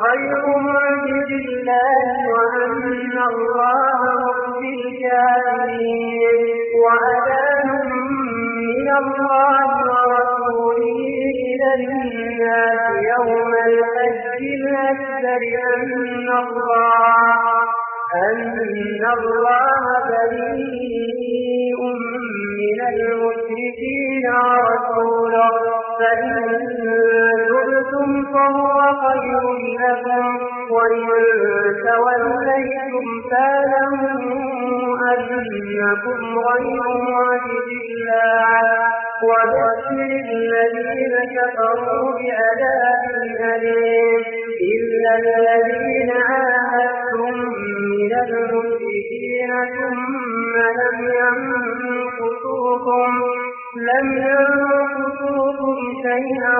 غير معجز الله وأن الله رب الكافرين وأذان من الله ورسوله إلى الناس يوم الحج الأكبر أن الله أن الله بريء من المشركين ورسوله فإن تبتم فهو خير لكم وإن توليتم فاله أنكم غير معجز الله وبشر الذين كفروا بعذاب أليم إلا الذين عاهدتم من المشركين ثم لم ينقصوكم لم ينقصوكم شيئا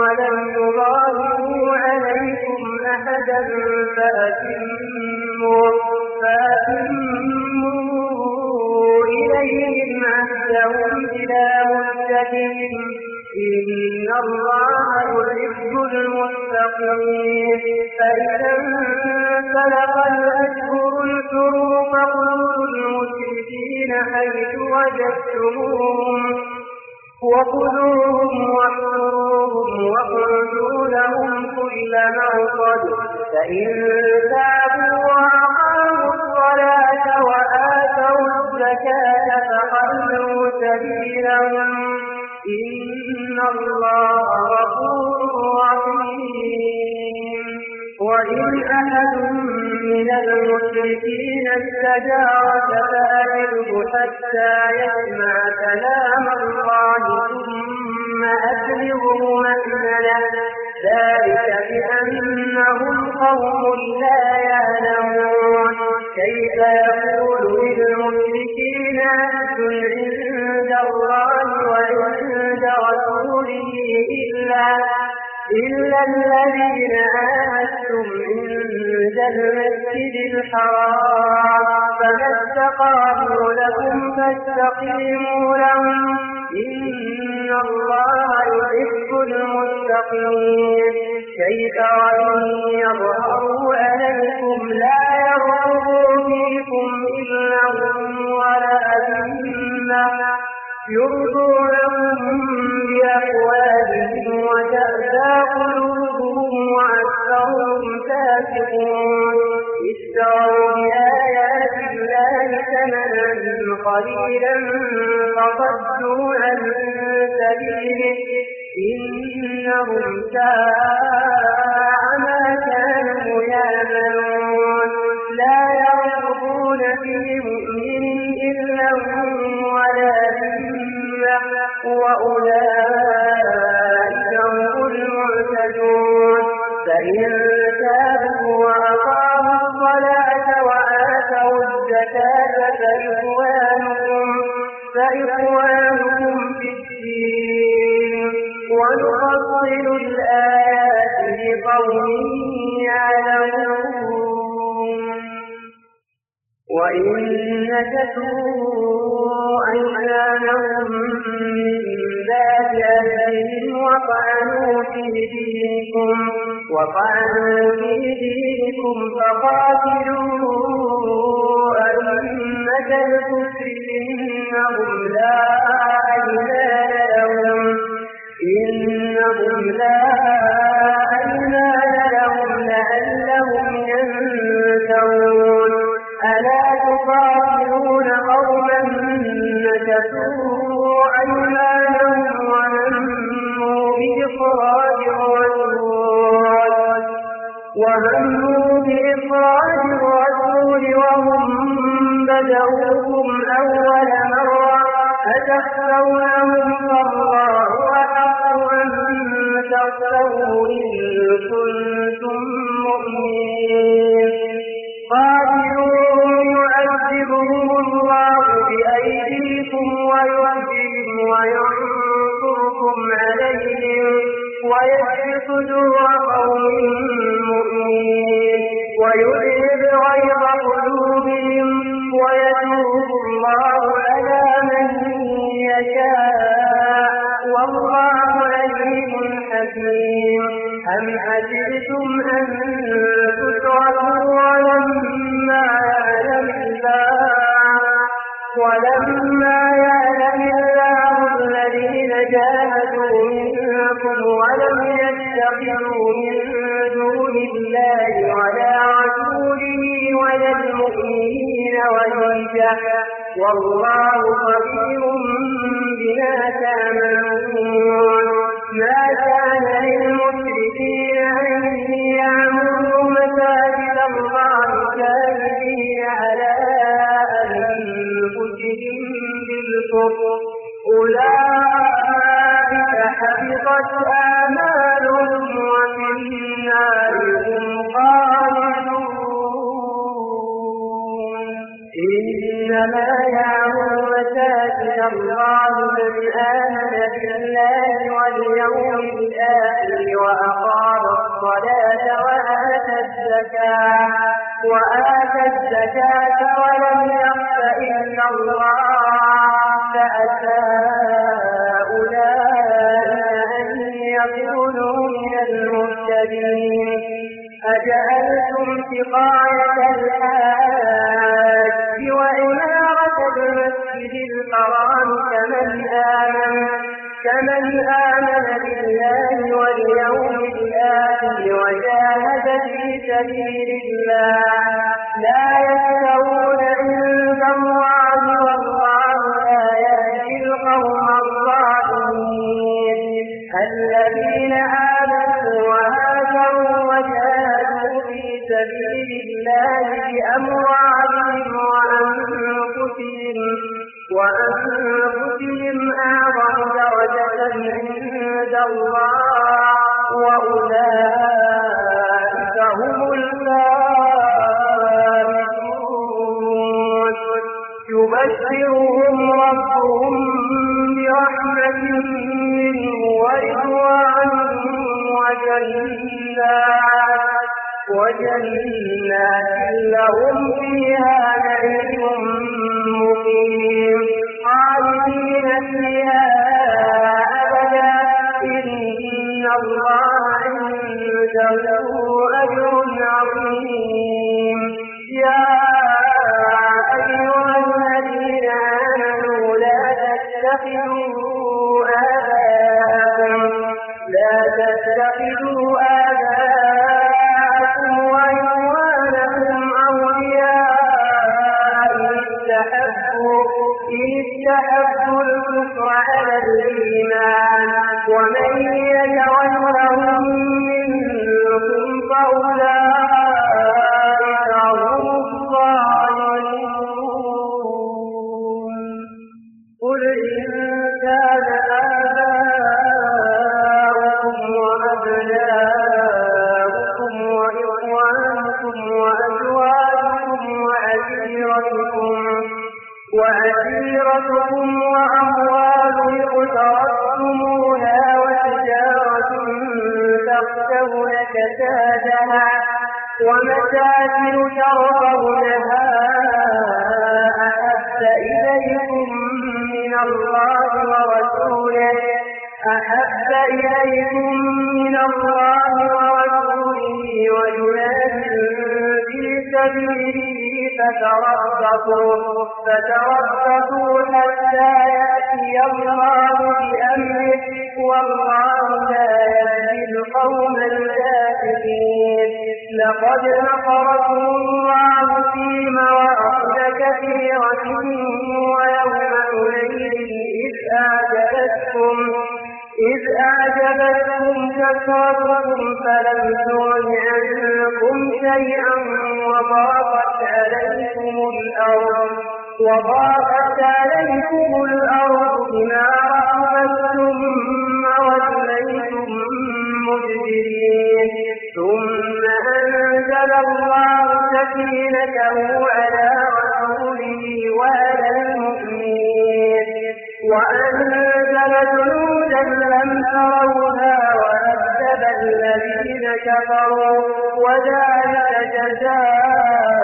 ولم يظاهروا عليكم أحدا فأتموا فأتموا إليهم عهدهم إلى مدتهم إن الله يحب المتقين فإذا انسلق الأشهر الحرم فاقتلوا المشركين حيث وجدتموهم وخذوهم واحصروهم واقعدوا لهم كل مرصد فإن تابوا وأقاموا الصلاة كان فخلوا سبيلهم إن الله غفور رحيم وإن أحد من المشركين استجارك فأجره حتى يسمع كلام الله ثم ثم أبلغوا مأمنا ذلك بأنهم قوم لا يعلمون كيف يقول للمشركين أنتم عند الله وعند رسوله إلا إلا الذين آمنتم عند المسجد الحرام فما استقاموا لكم فاستقيموا لهم إن الله يحب المتقين شيطان يظهر أمامكم لا يرغب فيكم إلا هم ولا أذمة يرضونهم بأقوالهم وتأبى قلوبهم وأكثرهم فاسقون اشتروا بآيات الله ثمنا قليلا فصدوا عن سبيله إنهم ساء ما كانوا يعملون نكثوا أيمانهم من بعد أهلهم وطعنوا في دينكم وطعنوا في دينكم فقاتلوا أئمة الكفر إنهم لا أيمان لهم إنهم لا تستولهم فالله أحق أن تستوه إن كنتم خشية والله خبير بما تعملون إنما يعود إلى الله من آمن بالله واليوم الآخر وأقام الصلاة وآتى الزكاة وآتى الزكاة ولم يخف إلا الله فأتى أولئك أن يكونوا من المهتدين أجعلتم سقاية الحاج كمن آمن بالله واليوم الآخر وجاهد في سبيل الله لا يستوون عند الله جنة الرسل فتربصوا حتى يأتي الله بأمره والله لا يهدي القوم الكافرين لقد نصركم أعجبتكم كثرتكم فلم تغن عنكم شيئا وضاقت عليكم الأرض وضاقت عليكم الأرض بما رحبت ثم وليتم مدبرين ثم أنزل الله سكينته على يرونها ويذهب الذين كفروا وذلك جزاء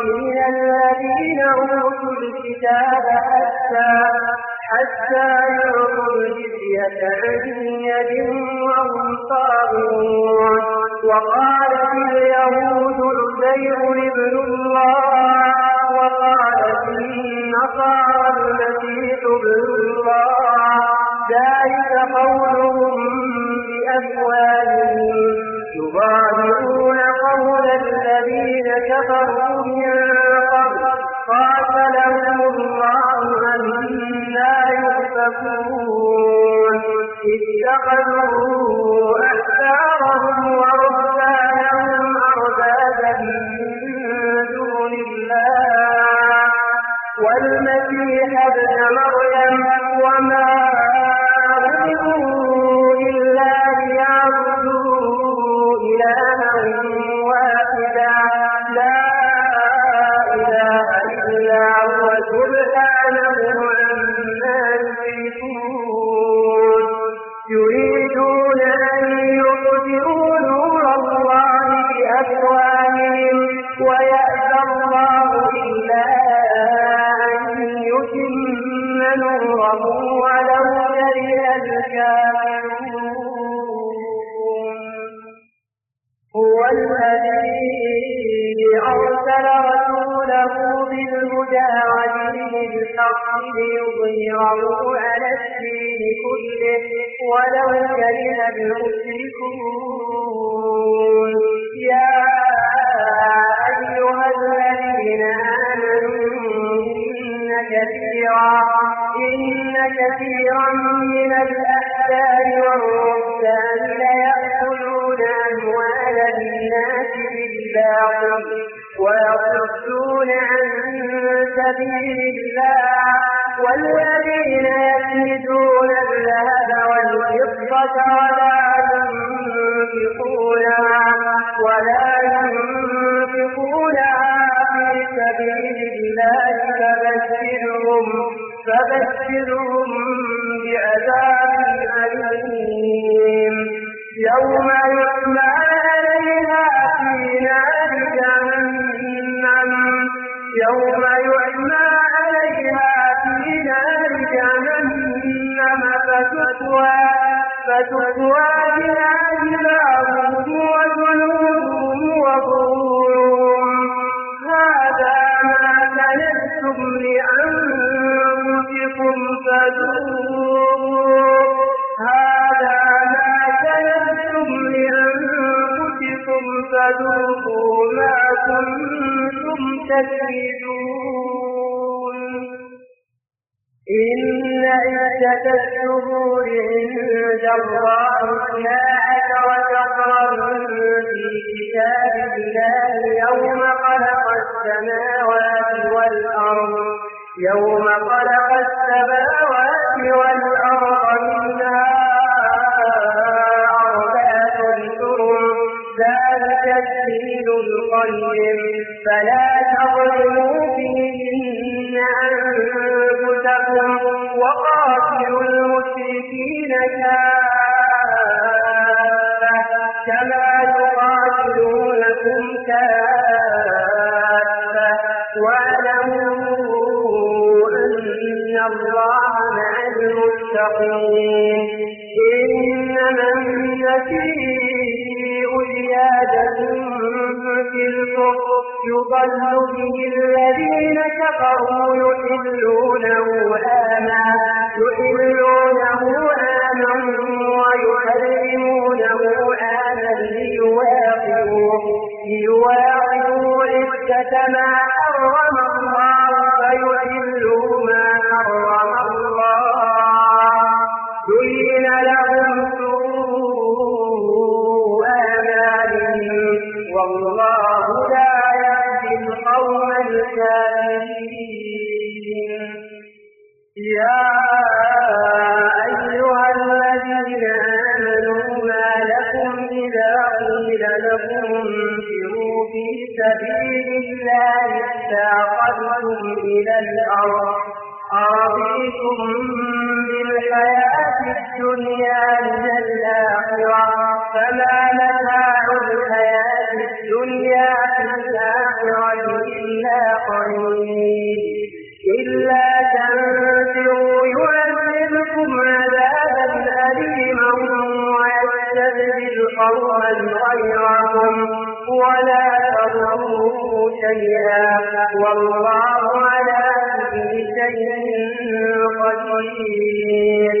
من الذين أوتوا الكتاب حتى حتى يعطوا الجزية عن يد وهم صاغرون وقالت اليهود عزير ابن الله وقالت النصارى المسيح ابن الله ذلك قولهم بأفواههم يضاهئون قول الذين كفروا يتقون اتخذوا بالهدى ودين الحق ليظهره على الدين كله ولو كره المشركون يا أيها الذين آمنوا إن كثيرا إن كثيرا من الأحبار والرهبان ليأكلون أموال الناس بالباطل ويصدون عن سبيل الله والذين يكيدون الذهب والفضة ولا ينفقونها ولا ينفقونها في سبيل الله فبشرهم فبشرهم بعذاب أليم يوم يحمى عليه فتكوى بها فذوقوا ما كنتم تكذبون إن عدة الشهور عند الله اثنا عشر شهرا في كتاب الله يوم خلق السماوات والأرض يوم خلق السماوات يطهر به الذين كفروا سبيل الله اتاخذتم إلى الأرض أرضيتم بالحياة الدنيا من الآخرة فما متاع الحياة الدنيا في الآخرة إلا قليل إلا تنفروا يعذبكم عذابا أليما ويستبدل قوما غيركم ولا شيئا والله على كل شيء قدير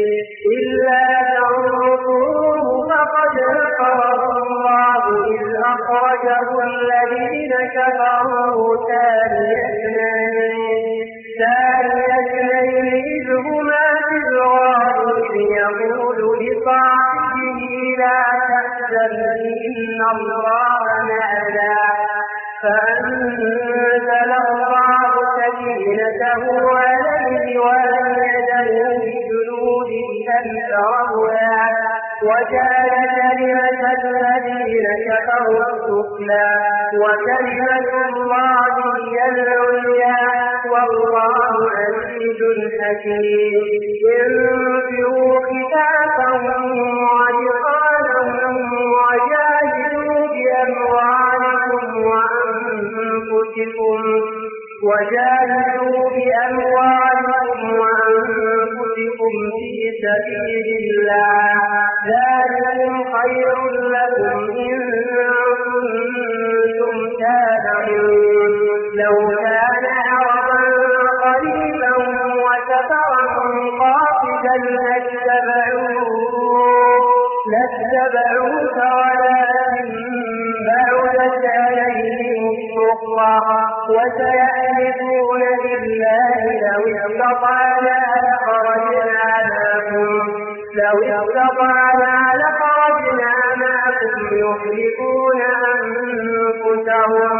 والسفلى وكلمة الله هي العليا والله عزيز حكيم انفروا خفافا وعرقالا وجاهدوا بأموالكم وأنفسكم وجاهدوا بأموالكم وأنفسكم في سبيل الله ذلكم خير لكم إن وسيحلفون بالله لو استطعنا لخرجنا معكم لو استطعنا لخرجنا معكم يهلكون أنفسهم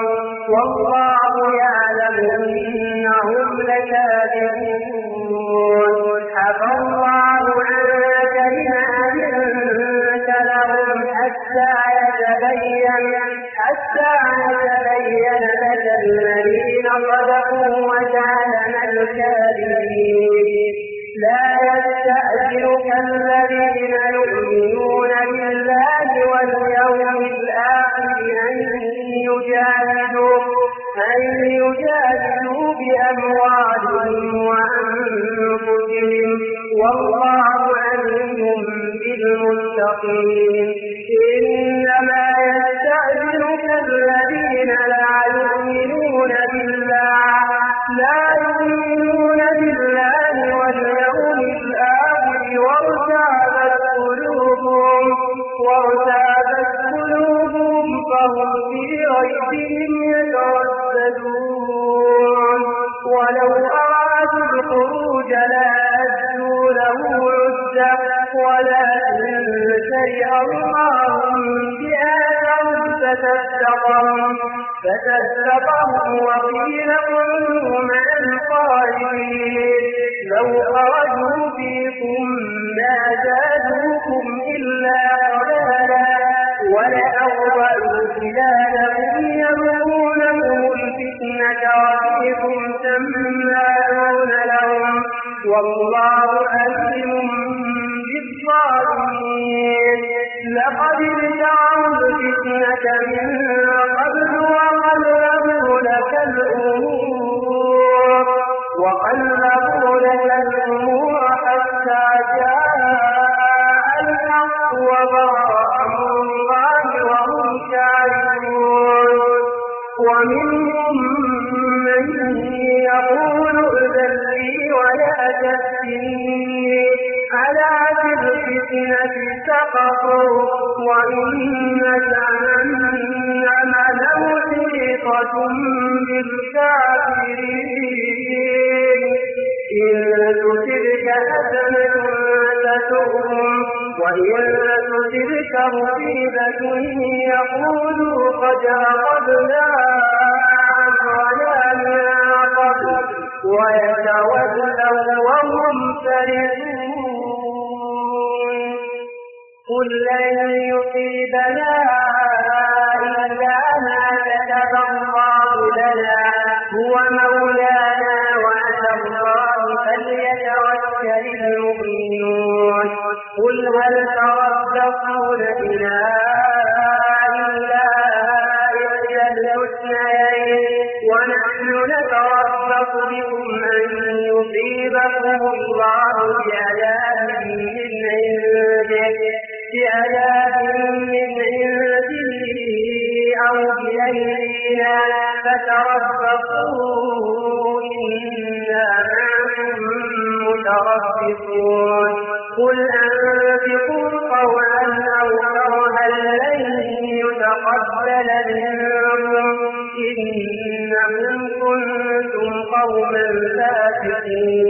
والله يعلم إنهم لكاذبون حفظ فهم بريعتهم يتوسلون ولو أرادوا الخروج لأجلوا له عدة ولكن كره الله بآثهم فتفتقهم فتفتقهم وقيل كلهم من الخالدين لو خرجوا فيكم ما زادوكم إلا قلالا ولأوضعوا إذا لقي يبغونكم الفتنة وفيكم سماعون لهم والله كفروا وإن جهنم لمحيطة بالكافرين إن تشرك حسنة تسؤهم وإن تشرك مصيبة يقولوا قد أخذنا أمرنا من قبل ويتولوا وهم فرحون كلا يصيبنا متربصون قل أنفقوا قولا أو كرها لن يتقبل منكم إنكم كنتم قوما فاسقين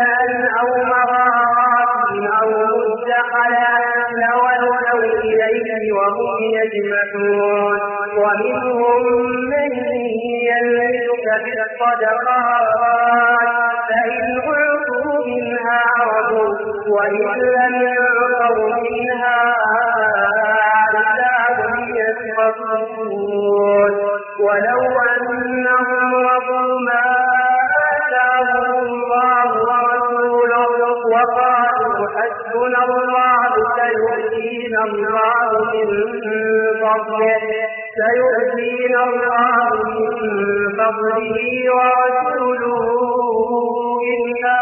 يجمعون ومنهم من يلمزك في الصدقات فإن أعطوا منها عرضوا وإن لم يعطوا منها يسخطون ولو أنهم رضوا ما آتاهم الله ورسوله وقالوا حسبنا الله الله من فضله سيؤتينا الله من فضله ورسوله إنا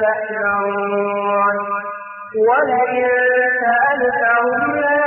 تأمرون ولئن سألتهم من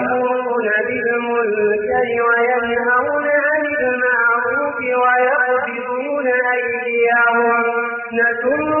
يأمرون بالمنكر وينهون عن المعروف ويقبضون أيديهم نسوا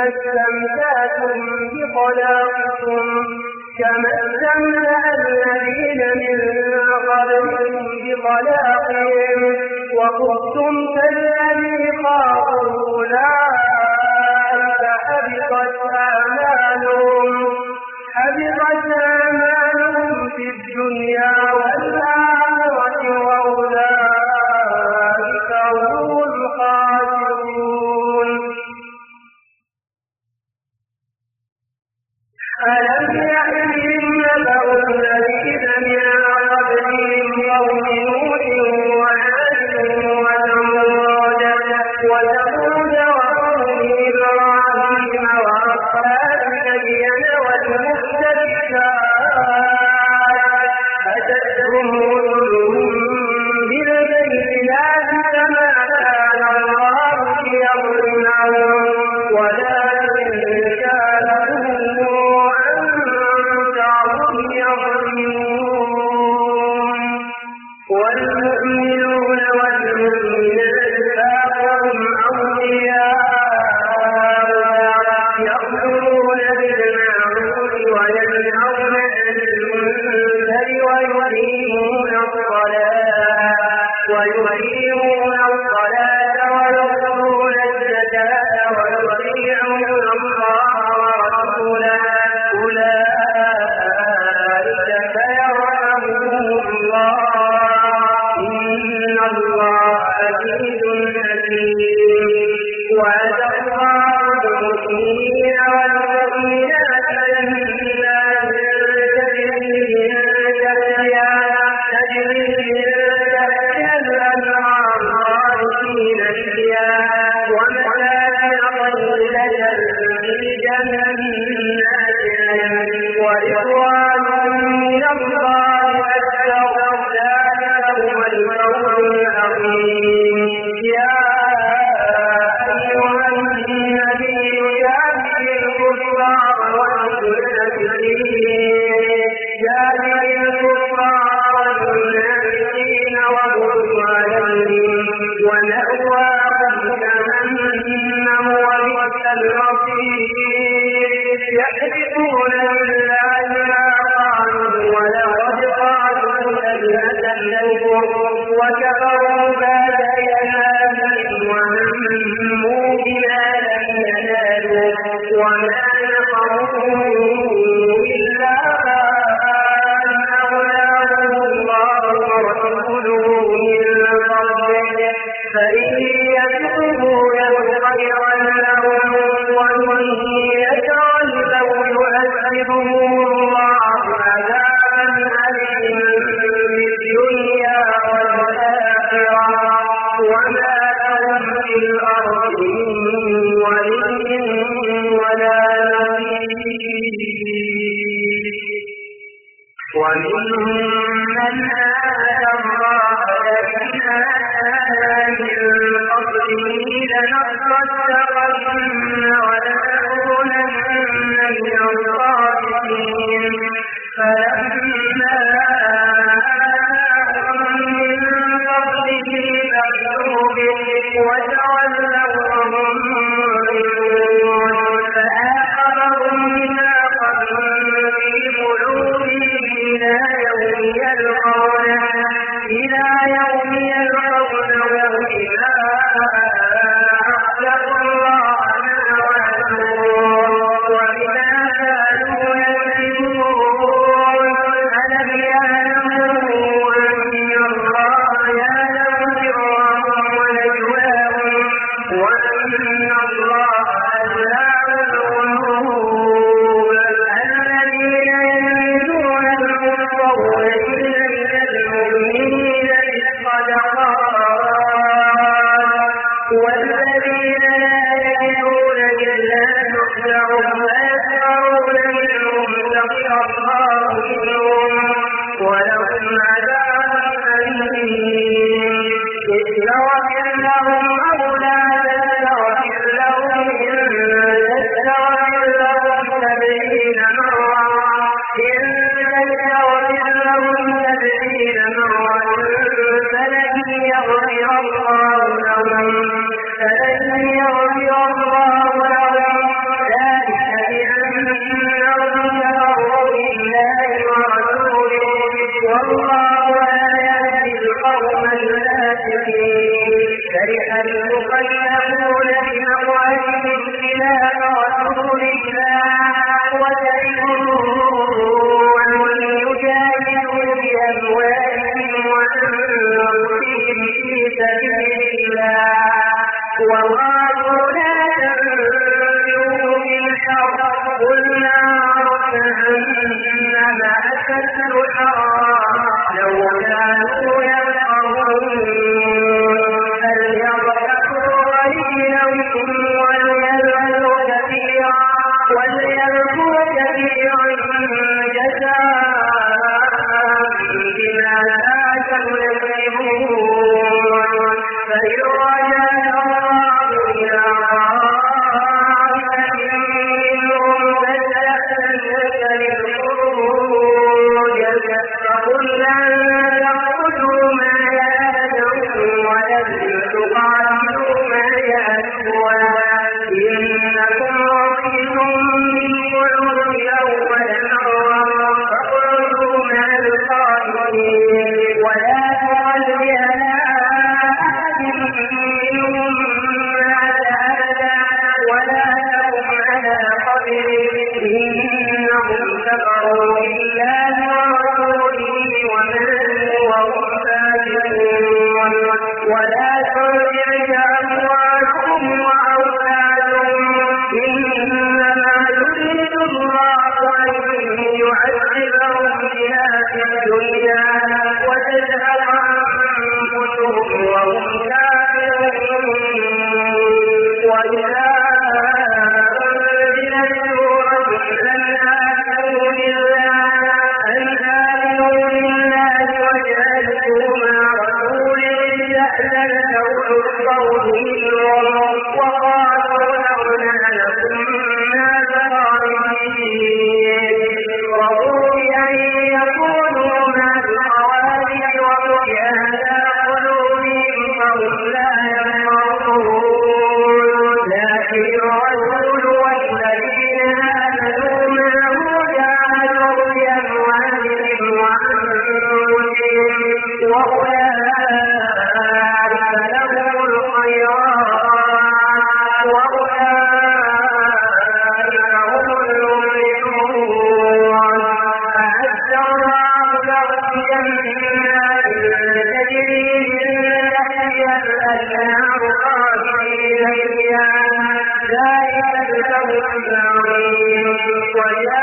استمتعتم بطلاقكم كما استمتع الذين من قبلهم بطلاقهم وخذتم كالذي خاضوا أولئك حبطت أعمالهم حبطت أعمالهم في الدنيا ويا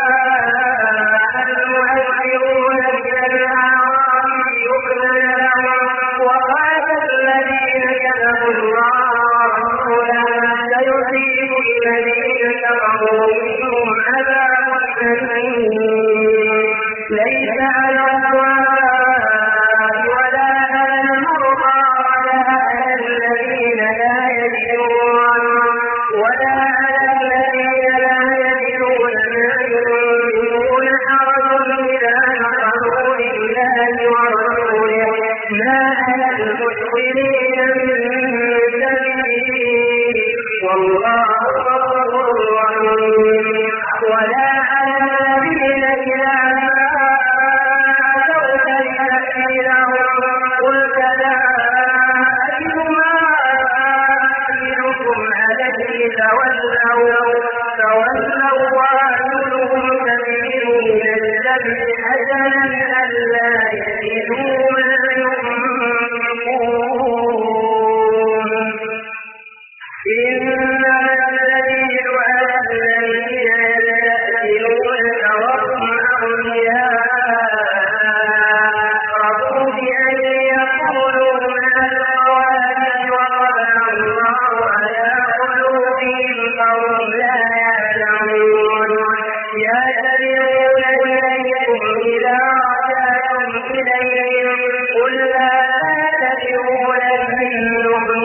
قل لا تتبعون من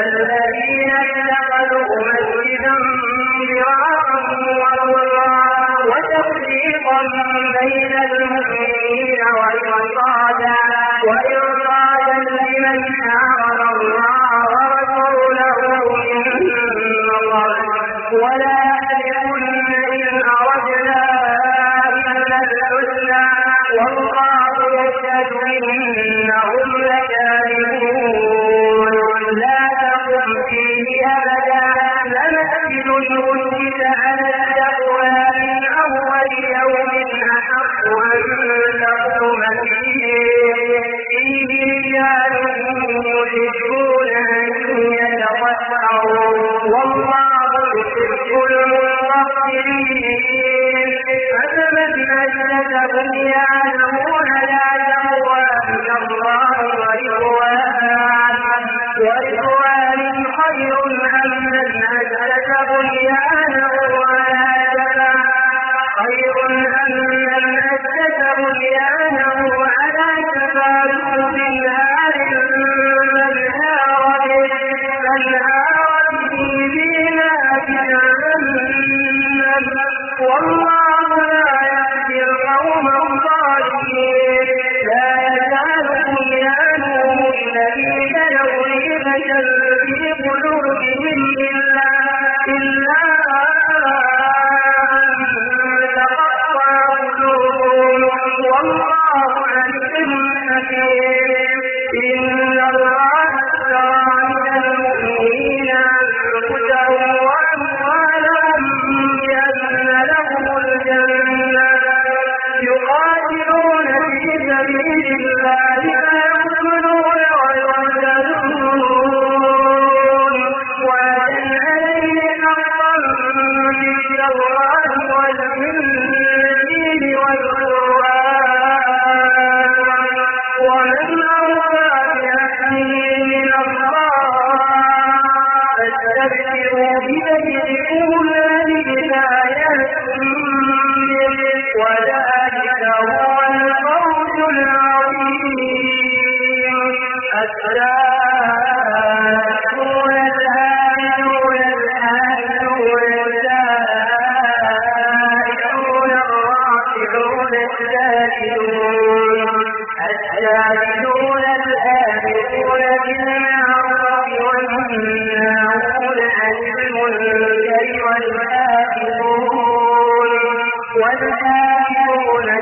والذين اتخذوا مسجدا ضرارا وتفريقا بين المؤمنين وإرصادا وإرصادا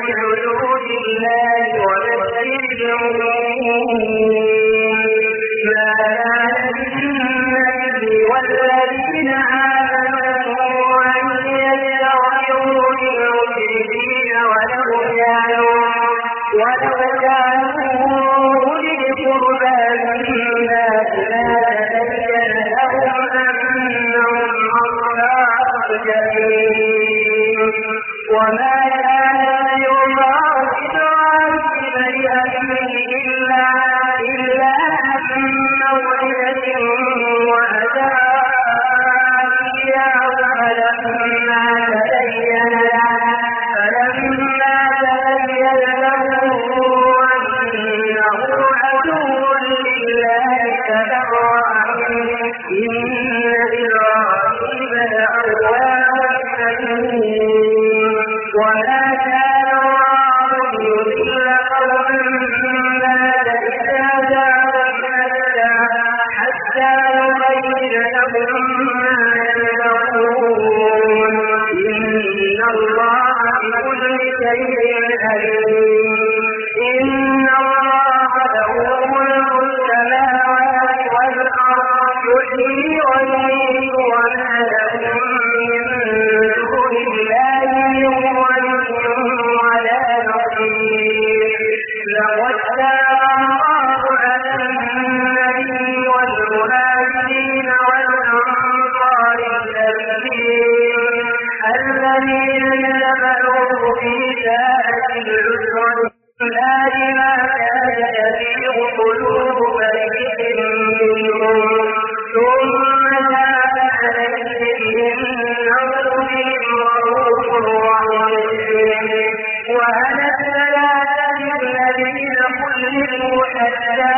الحدود الله وبشر المؤمنين ما كان للنبي والذين آمنوا أن يستغفروا للمشركين ولو كانوا ولو كانوا أولي القربى من حتى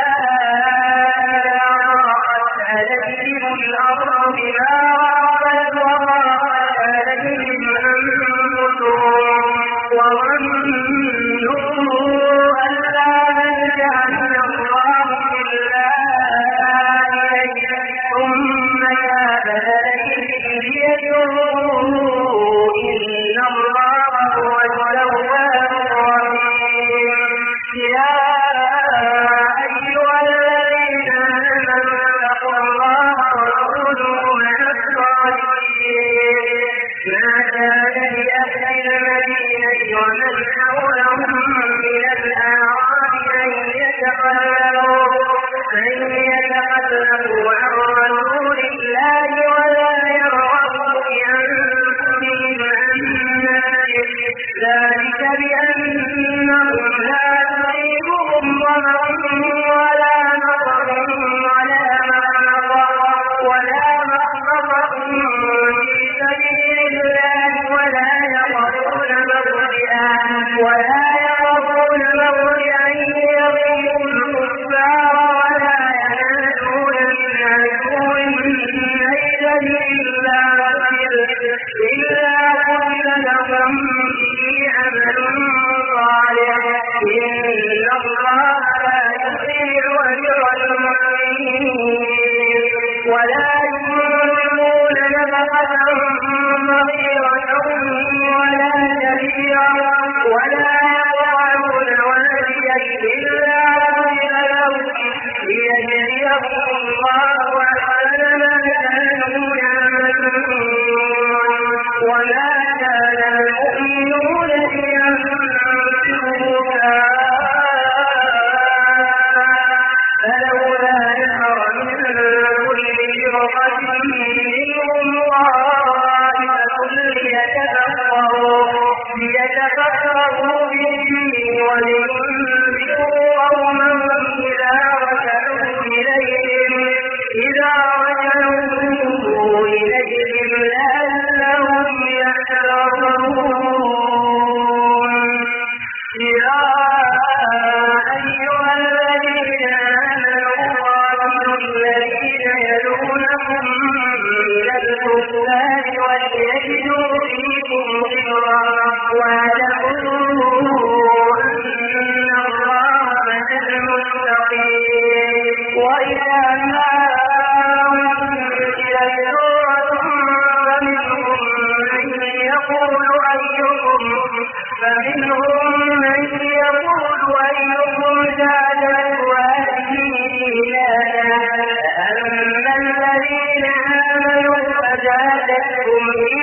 لكم إن